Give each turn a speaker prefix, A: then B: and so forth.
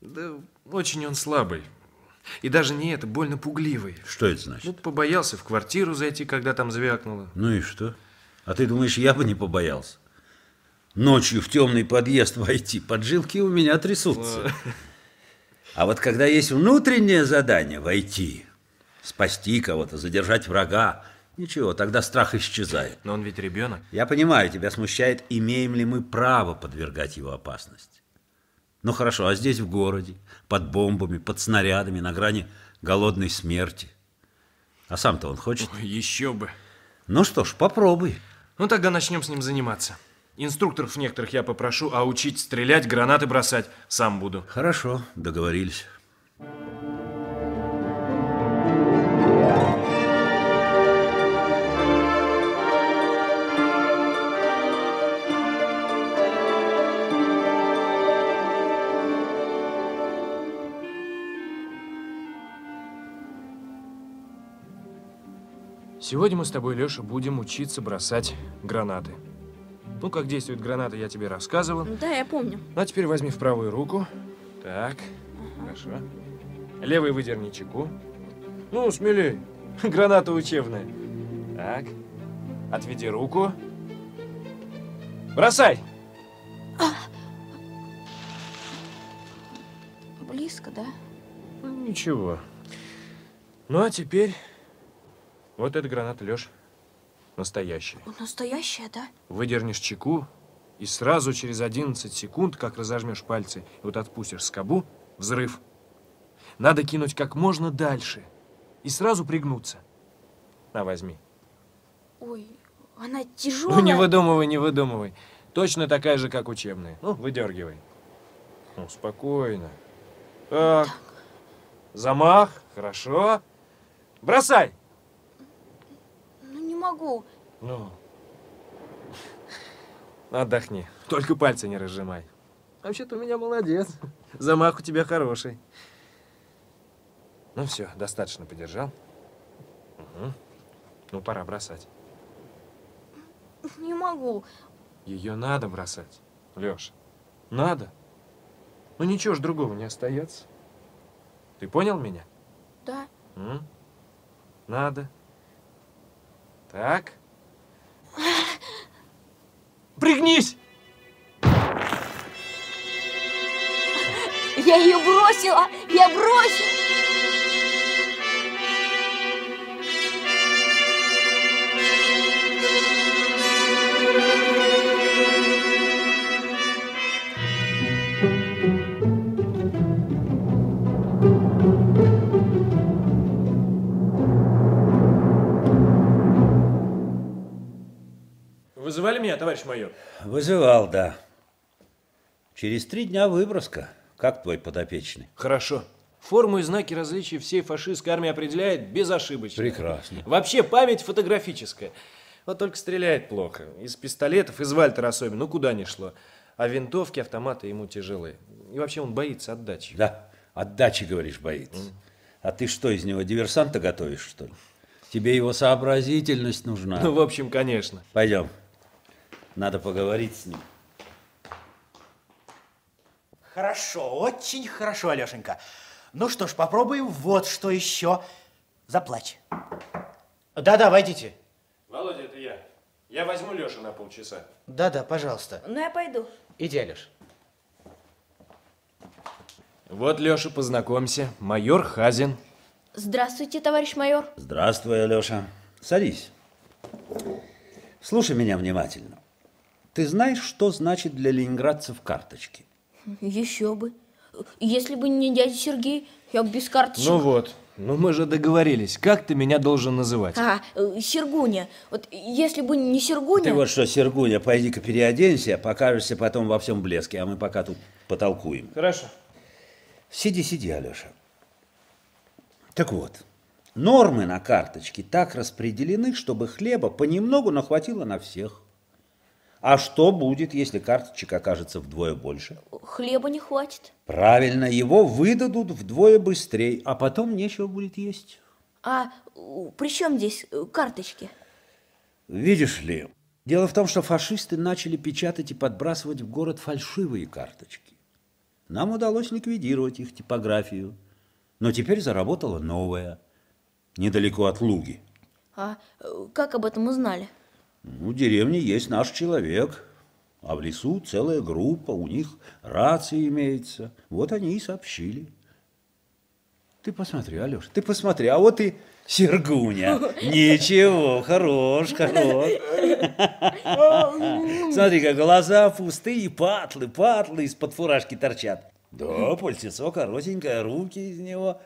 A: Да очень он слабый. И даже не это, больно пугливый.
B: Что это значит?
A: Ну, побоялся в квартиру зайти, когда там звякнуло.
B: Ну и что? А ты думаешь, я бы не побоялся? Ночью в темный подъезд войти, поджилки у меня трясутся. А вот когда есть внутреннее задание войти, спасти кого-то, задержать врага, ничего, тогда страх исчезает.
A: Но он ведь ребенок.
B: Я понимаю, тебя смущает, имеем ли мы право подвергать его опасности. Ну хорошо, а здесь в городе, под бомбами, под снарядами, на грани голодной смерти. А сам-то он хочет?
A: Ой, еще бы.
B: Ну что ж, попробуй.
A: Ну тогда начнем с ним заниматься. Инструкторов некоторых я попрошу, а учить стрелять, гранаты бросать сам буду.
B: Хорошо, договорились.
A: Сегодня мы с тобой, Леша, будем учиться бросать гранаты. Ну, как действует граната, я тебе рассказывал.
C: Да, я помню.
A: Ну, а теперь возьми в правую руку. Так, хорошо. Левой выдерни чеку. Ну, смелей. Граната учебная. Так. Отведи руку. Бросай!
C: Близко, да?
A: Ну, ничего. Ну, а теперь... Вот эта граната, Леш. Настоящая.
C: Настоящая, да?
A: Выдернешь чеку, и сразу через 11 секунд, как разожмешь пальцы и вот отпустишь скобу, взрыв. Надо кинуть как можно дальше и сразу пригнуться. На, возьми.
C: Ой, она тяжелая.
A: Ну, не выдумывай, не выдумывай. Точно такая же, как учебная. Ну, выдергивай. Ну, спокойно. Так. Замах. Хорошо. Бросай.
C: Ну, могу.
A: Ну. Отдохни. Только пальцы не разжимай. Вообще-то у меня молодец. Замах у тебя хороший. Ну все, достаточно подержал. Угу. Ну, пора бросать.
C: Не могу.
A: Ее надо бросать, Леша. Надо. Ну ничего ж другого не остается. Ты понял меня?
C: Да.
A: М? Надо. Так. Пригнись!
C: Я ее бросила! Я бросила!
A: Вызывали меня, товарищ майор?
B: Вызывал, да. Через три дня выброска. Как твой подопечный?
A: Хорошо. Форму и знаки различия всей фашистской армии определяет безошибочно.
B: Прекрасно.
A: Вообще память фотографическая. Вот только стреляет плохо. Из пистолетов, из Вальтера особенно, ну куда ни шло. А винтовки, автоматы ему тяжелые. И вообще он боится отдачи.
B: Да, отдачи, говоришь, боится. А ты что, из него диверсанта готовишь, что ли? Тебе его сообразительность нужна.
A: Ну, в общем, конечно.
B: Пойдем. Надо поговорить с ним.
D: Хорошо, очень хорошо, Алешенька. Ну что ж, попробуем вот что еще. Заплачь. Да-да, войдите.
A: Володя, это я. Я возьму Лешу на полчаса.
D: Да-да, пожалуйста.
C: Ну, я пойду.
D: Иди, Алеш.
A: Вот, Леша, познакомься. Майор Хазин.
C: Здравствуйте, товарищ майор.
B: Здравствуй, Алеша. Садись. Слушай меня внимательно. Ты знаешь, что значит для ленинградцев карточки?
C: Еще бы. Если бы не дядя Сергей, я бы без карточек.
A: Ну вот. Ну мы же договорились. Как ты меня должен называть?
C: А, э, Сергуня. Вот если бы не Сергуня...
B: Ты вот что, Сергуня, пойди-ка переоденься, покажешься потом во всем блеске, а мы пока тут потолкуем.
A: Хорошо.
B: Сиди, сиди, Алеша. Так вот, нормы на карточке так распределены, чтобы хлеба понемногу нахватило на всех. А что будет, если карточек окажется вдвое больше?
C: Хлеба не хватит.
B: Правильно, его выдадут вдвое быстрее, а потом нечего будет есть.
C: А при чем здесь э, карточки?
B: Видишь ли, дело в том, что фашисты начали печатать и подбрасывать в город фальшивые карточки. Нам удалось ликвидировать их типографию. Но теперь заработала новая, недалеко от Луги.
C: А э, как об этом узнали?
B: В деревне есть наш человек, а в лесу целая группа, у них рация имеется. Вот они и сообщили. Ты посмотри, Алеш, ты посмотри, а вот и Сергуня. Ничего, хорош, хорош. Смотри, как глаза пустые, патлы, патлы из-под фуражки торчат. Да, пальцецо коротенькое, руки из него